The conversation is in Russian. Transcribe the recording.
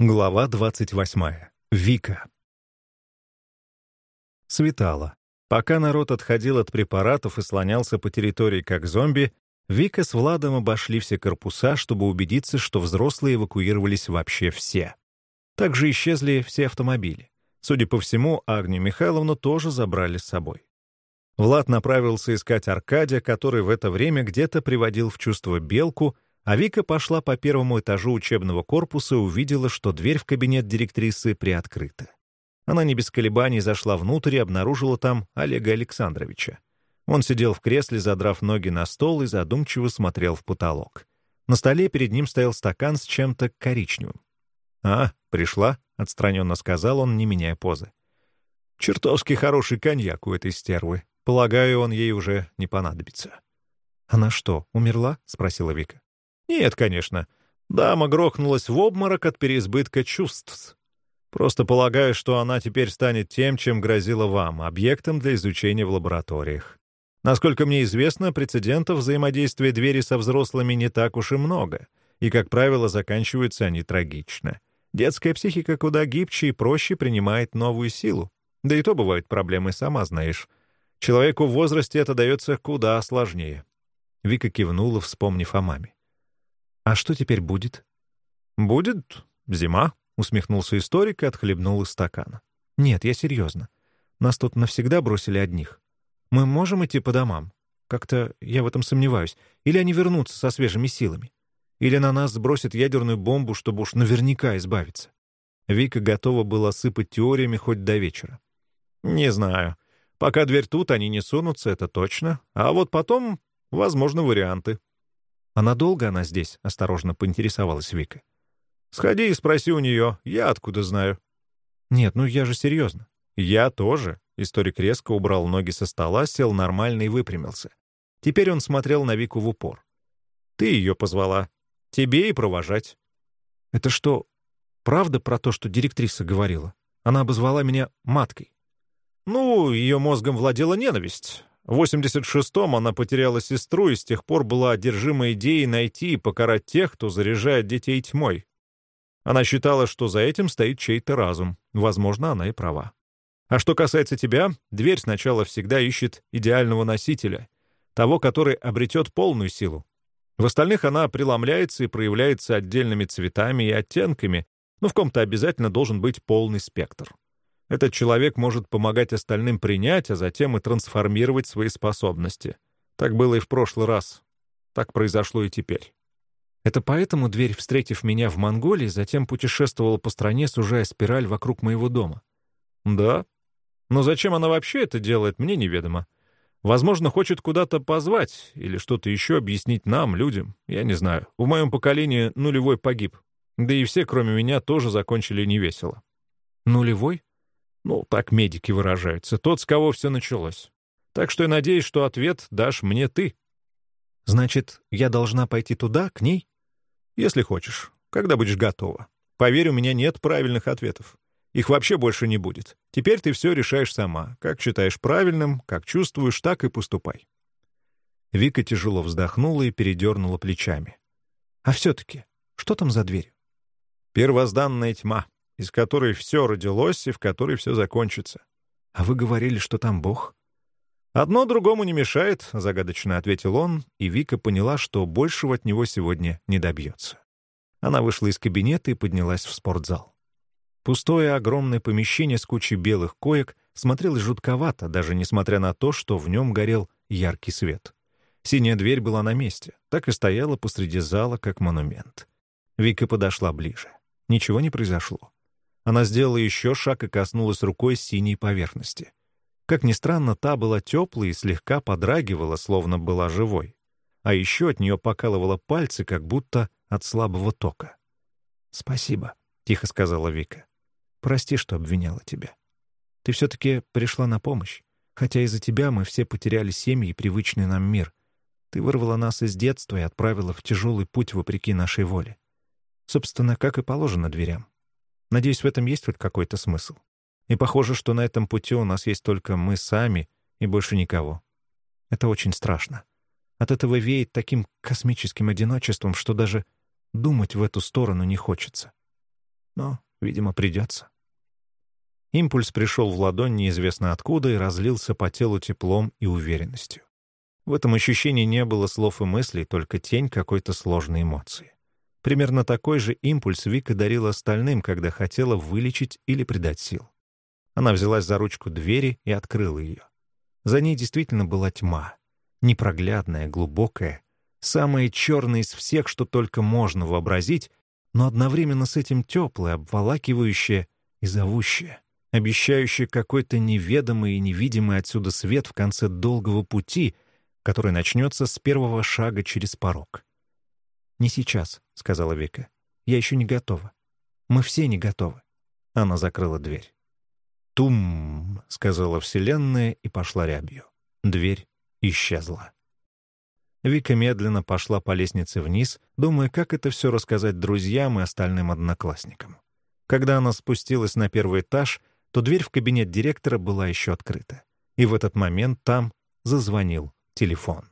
Глава 28. Вика. Светало. Пока народ отходил от препаратов и слонялся по территории как зомби, Вика с Владом обошли все корпуса, чтобы убедиться, что взрослые эвакуировались вообще все. Также исчезли все автомобили. Судя по всему, Агнию Михайловну тоже забрали с собой. Влад направился искать Аркадия, который в это время где-то приводил в чувство белку, а Вика пошла по первому этажу учебного корпуса и увидела, что дверь в кабинет директрисы приоткрыта. Она не без колебаний зашла внутрь и обнаружила там Олега Александровича. Он сидел в кресле, задрав ноги на стол и задумчиво смотрел в потолок. На столе перед ним стоял стакан с чем-то коричневым. «А, пришла?» — отстраненно сказал он, не меняя позы. «Чертовски хороший коньяк у этой стервы. Полагаю, он ей уже не понадобится». «Она что, умерла?» — спросила Вика. Нет, конечно. Дама грохнулась в обморок от переизбытка чувств. Просто полагаю, что она теперь станет тем, чем грозила вам, объектом для изучения в лабораториях. Насколько мне известно, прецедентов взаимодействия двери со взрослыми не так уж и много, и, как правило, заканчиваются они трагично. Детская психика куда гибче и проще принимает новую силу. Да и то бывают проблемы, сама знаешь. Человеку в возрасте это дается куда сложнее. Вика кивнула, вспомнив о маме. «А что теперь будет?» «Будет зима», — усмехнулся историк и отхлебнул из стакана. «Нет, я серьезно. Нас тут навсегда бросили одних. Мы можем идти по домам? Как-то я в этом сомневаюсь. Или они вернутся со свежими силами? Или на нас сбросят ядерную бомбу, чтобы уж наверняка избавиться?» Вика готова была сыпать теориями хоть до вечера. «Не знаю. Пока дверь тут, они не сунутся, это точно. А вот потом, возможно, варианты». «А надолго она здесь?» — осторожно поинтересовалась Вика. «Сходи и спроси у нее. Я откуда знаю?» «Нет, ну я же серьезно». «Я тоже». Историк резко убрал ноги со стола, сел нормально и выпрямился. Теперь он смотрел на Вику в упор. «Ты ее позвала. Тебе и провожать». «Это что, правда про то, что директриса говорила? Она обозвала меня маткой». «Ну, ее мозгом владела ненависть. В 86-м она потеряла сестру и с тех пор была одержима идеей найти и покарать тех, кто заряжает детей тьмой. Она считала, что за этим стоит чей-то разум. Возможно, она и права. А что касается тебя, дверь сначала всегда ищет идеального носителя, того, который обретет полную силу. В остальных она преломляется и проявляется отдельными цветами и оттенками, но в ком-то обязательно должен быть полный спектр. Этот человек может помогать остальным принять, а затем и трансформировать свои способности. Так было и в прошлый раз. Так произошло и теперь. Это поэтому дверь, встретив меня в Монголии, затем путешествовала по стране, сужая спираль вокруг моего дома. Да. Но зачем она вообще это делает, мне неведомо. Возможно, хочет куда-то позвать или что-то еще объяснить нам, людям. Я не знаю. В моем поколении нулевой погиб. Да и все, кроме меня, тоже закончили невесело. Нулевой? Ну, так медики выражаются. Тот, с кого все началось. Так что я надеюсь, что ответ дашь мне ты. Значит, я должна пойти туда, к ней? Если хочешь, когда будешь готова. Поверь, у меня нет правильных ответов. Их вообще больше не будет. Теперь ты все решаешь сама. Как считаешь правильным, как чувствуешь, так и поступай. Вика тяжело вздохнула и передернула плечами. А все-таки, что там за дверь? Первозданная тьма из которой все родилось и в которой все закончится. А вы говорили, что там Бог? Одно другому не мешает, загадочно ответил он, и Вика поняла, что большего от него сегодня не добьется. Она вышла из кабинета и поднялась в спортзал. Пустое огромное помещение с кучей белых коек смотрелось жутковато, даже несмотря на то, что в нем горел яркий свет. Синяя дверь была на месте, так и стояла посреди зала, как монумент. Вика подошла ближе. Ничего не произошло. Она сделала еще шаг и коснулась рукой синей поверхности. Как ни странно, та была теплой и слегка подрагивала, словно была живой. А еще от нее покалывало пальцы, как будто от слабого тока. «Спасибо», — тихо сказала Вика. «Прости, что обвиняла тебя. Ты все-таки пришла на помощь. Хотя из-за тебя мы все потеряли семьи и привычный нам мир. Ты вырвала нас из детства и отправила в тяжелый путь вопреки нашей воле. Собственно, как и положено дверям. Надеюсь, в этом есть хоть какой-то смысл. И похоже, что на этом пути у нас есть только мы сами и больше никого. Это очень страшно. От этого веет таким космическим одиночеством, что даже думать в эту сторону не хочется. Но, видимо, придется. Импульс пришел в ладонь неизвестно откуда и разлился по телу теплом и уверенностью. В этом ощущении не было слов и мыслей, только тень какой-то сложной эмоции. Примерно такой же импульс Вика дарила остальным, когда хотела вылечить или придать сил. Она взялась за ручку двери и открыла ее. За ней действительно была тьма. Непроглядная, глубокая, самая черная из всех, что только можно вообразить, но одновременно с этим теплая, обволакивающая и зовущая обещающий какой-то неведомый и невидимый отсюда свет в конце долгого пути, который начнется с первого шага через порог. «Не сейчас», — сказала Вика. «Я еще не готова. Мы все не готовы». Она закрыла дверь. «Тум!» — сказала Вселенная и пошла рябью. Дверь исчезла. Вика медленно пошла по лестнице вниз, думая, как это все рассказать друзьям и остальным одноклассникам. Когда она спустилась на первый этаж — то дверь в кабинет директора была еще открыта. И в этот момент там зазвонил телефон.